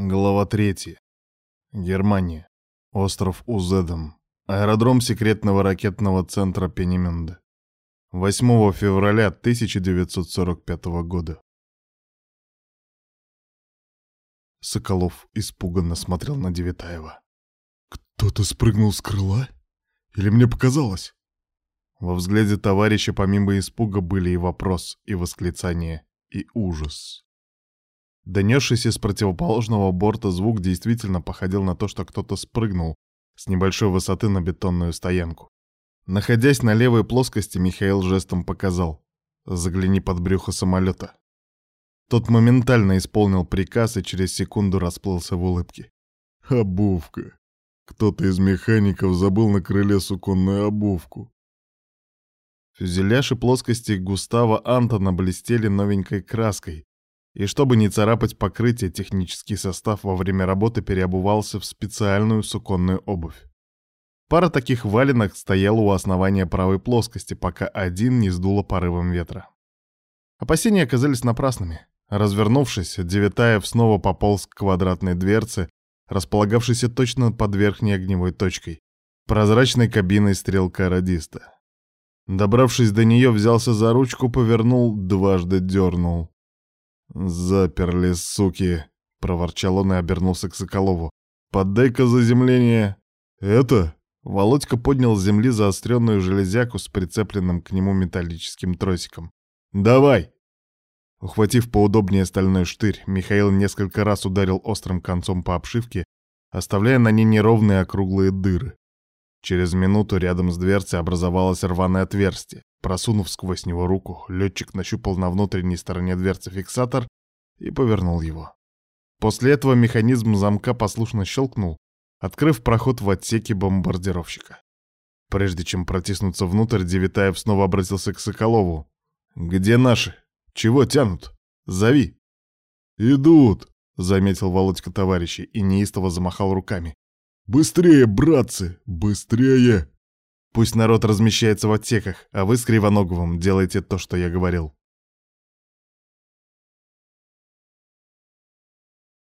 Глава 3. Германия. Остров Узедом. Аэродром секретного ракетного центра Пенеменда. 8 февраля 1945 года. Соколов испуганно смотрел на Девятаева. «Кто-то спрыгнул с крыла? Или мне показалось?» Во взгляде товарища помимо испуга были и вопрос, и восклицание, и ужас. Донесшийся с противоположного борта звук действительно походил на то, что кто-то спрыгнул с небольшой высоты на бетонную стоянку. Находясь на левой плоскости, Михаил жестом показал «Загляни под брюхо самолета». Тот моментально исполнил приказ и через секунду расплылся в улыбке. «Обувка. Кто-то из механиков забыл на крыле суконную обувку». Фюзеляж и плоскости Густава Антона блестели новенькой краской, и чтобы не царапать покрытие, технический состав во время работы переобувался в специальную суконную обувь. Пара таких валенок стояла у основания правой плоскости, пока один не сдуло порывом ветра. Опасения оказались напрасными. Развернувшись, Девятаев снова пополз к квадратной дверце, располагавшейся точно под верхней огневой точкой, прозрачной кабиной стрелка-радиста. Добравшись до нее, взялся за ручку, повернул, дважды дернул. «Заперли, суки!» — проворчал он и обернулся к Соколову. «Поддай-ка заземление!» «Это?» Володька поднял с земли заостренную железяку с прицепленным к нему металлическим тросиком. «Давай!» Ухватив поудобнее стальной штырь, Михаил несколько раз ударил острым концом по обшивке, оставляя на ней неровные округлые дыры. Через минуту рядом с дверцей образовалось рваное отверстие. Просунув сквозь него руку, летчик нащупал на внутренней стороне дверцы фиксатор и повернул его. После этого механизм замка послушно щелкнул, открыв проход в отсеке бомбардировщика. Прежде чем протиснуться внутрь, Девитаев снова обратился к Соколову. «Где наши? Чего тянут? Зови!» «Идут!» — заметил Володька товарищи и неистово замахал руками. «Быстрее, братцы! Быстрее!» Пусть народ размещается в отсеках, а вы с Кривоноговым делайте то, что я говорил.